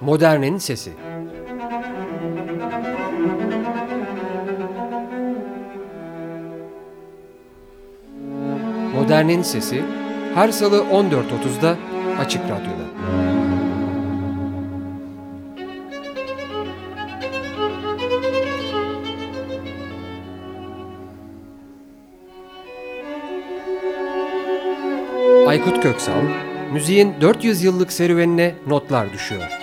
Modernin Sesi Modernin Sesi her salı 14.30'da Açık Radyo'da. Aykut Köksal, müziğin 400 yıllık serüvenine notlar düşüyor.